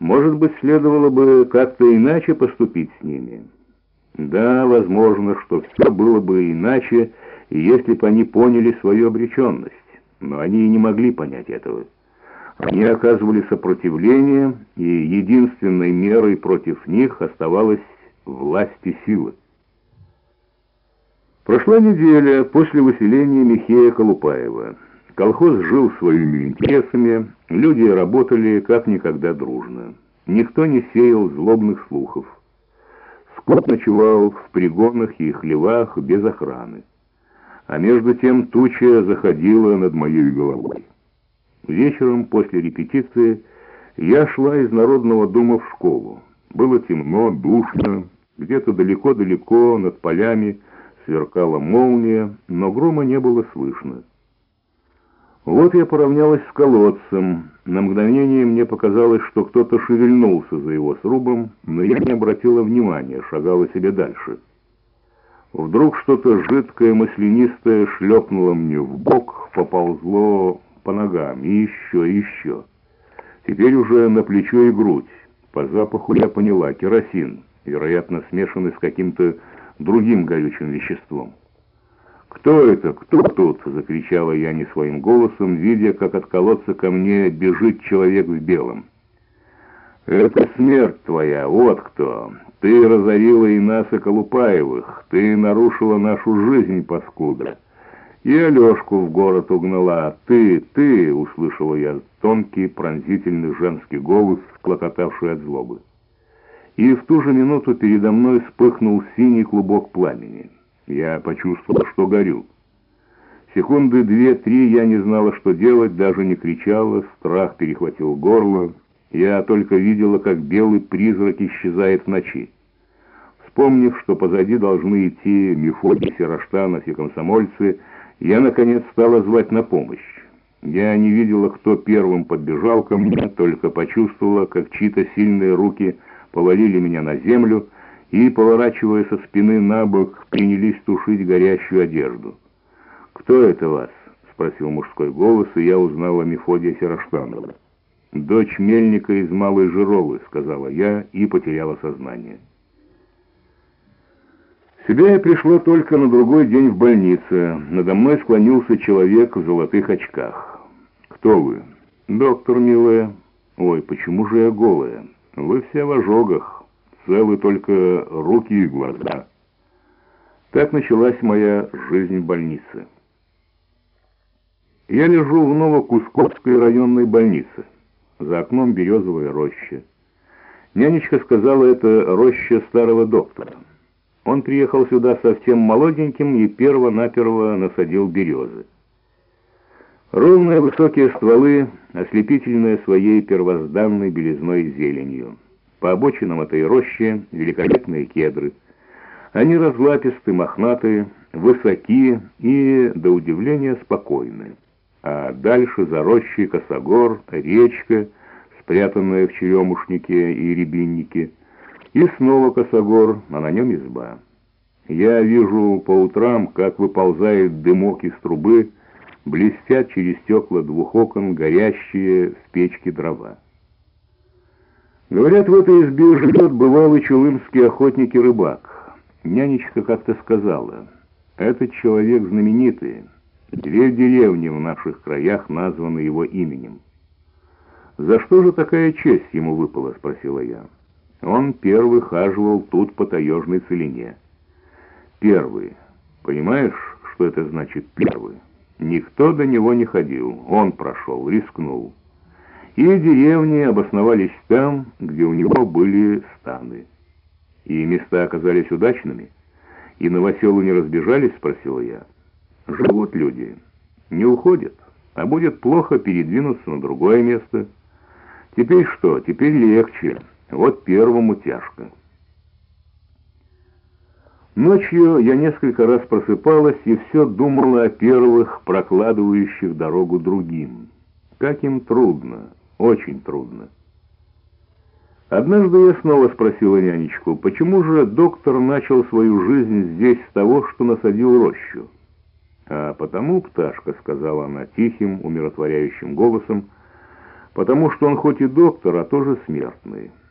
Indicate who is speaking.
Speaker 1: Может быть, следовало бы как-то иначе поступить с ними. Да, возможно, что все было бы иначе, если бы они поняли свою обреченность. Но они и не могли понять этого. Они оказывали сопротивление, и единственной мерой против них оставалась власть и сила. Прошла неделя после выселения Михея Колупаева. Колхоз жил своими интересами, люди работали как никогда дружно. Никто не сеял злобных слухов. Скот ночевал в пригонах и хлевах без охраны. А между тем туча заходила над моей головой. Вечером после репетиции я шла из Народного дома в школу. Было темно, душно, где-то далеко-далеко над полями сверкала молния, но грома не было слышно. Вот я поравнялась с колодцем. На мгновение мне показалось, что кто-то шевельнулся за его срубом, но я не обратила внимания, шагала себе дальше. Вдруг что-то жидкое, маслянистое шлепнуло мне в бок, поползло по ногам, и еще, и еще. Теперь уже на плечо и грудь. По запаху я поняла, керосин, вероятно, смешанный с каким-то другим горючим веществом. «Кто это? Кто тут?» — закричала я не своим голосом, видя, как от колодца ко мне бежит человек в белом. «Это смерть твоя, вот кто! Ты разорила и нас, и Колупаевых, ты нарушила нашу жизнь, паскуда!» И Алешку в город угнала. «Ты, ты!» — услышала я тонкий, пронзительный женский голос, клокотавший от злобы. И в ту же минуту передо мной вспыхнул синий клубок пламени. Я почувствовал, что горю. Секунды две-три я не знала, что делать, даже не кричала, страх перехватил горло. Я только видела, как белый призрак исчезает в ночи. Вспомнив, что позади должны идти Мефодий Сероштанов и комсомольцы, я, наконец, стала звать на помощь. Я не видела, кто первым подбежал ко мне, только почувствовала, как чьи-то сильные руки повалили меня на землю и, поворачивая со спины на бок, принялись тушить горящую одежду. «Кто это вас?» — спросил мужской голос, и я узнала Мефодия Сероштанова. «Дочь мельника из Малой Жировы», — сказала я и потеряла сознание себя я пришла только на другой день в больнице. Надо мной склонился человек в золотых очках. «Кто вы?» «Доктор, милая». «Ой, почему же я голая?» «Вы все в ожогах. Целы только руки и глаза». Так началась моя жизнь в больнице. Я лежу в Новокусковской районной больнице. За окном березовая роща. Нянечка сказала, это роща старого доктора. Он приехал сюда совсем молоденьким и перво-наперво насадил березы. Ровные высокие стволы, ослепительные своей первозданной белизной зеленью. По обочинам этой рощи великолепные кедры. Они разлаписты, мохнатые, высоки и, до удивления, спокойны. А дальше за рощей косогор, речка, спрятанная в черемушнике и рябиннике, и снова косогор, а на нем изба. Я вижу по утрам, как выползает дымок из трубы, блестят через стекла двух окон горящие в печке дрова. Говорят, в этой избе живет бывалый чулымский охотник и. Нянечка как-то сказала, этот человек знаменитый, две деревни в наших краях названы его именем. «За что же такая честь ему выпала?» — спросила я. Он первый хаживал тут по таежной целине. Первый. Понимаешь, что это значит первый? Никто до него не ходил. Он прошел, рискнул. И деревни обосновались там, где у него были станы. И места оказались удачными. И новоселы не разбежались, спросила я. Живут люди. Не уходят. А будет плохо передвинуться на другое место. Теперь что? Теперь легче. Вот первому тяжко. Ночью я несколько раз просыпалась и все думала о первых, прокладывающих дорогу другим. Как им трудно, очень трудно. Однажды я снова спросила нянечку, почему же доктор начал свою жизнь здесь с того, что насадил рощу? «А потому, пташка», — сказала она тихим, умиротворяющим голосом, — потому что он хоть и доктор, а тоже смертный.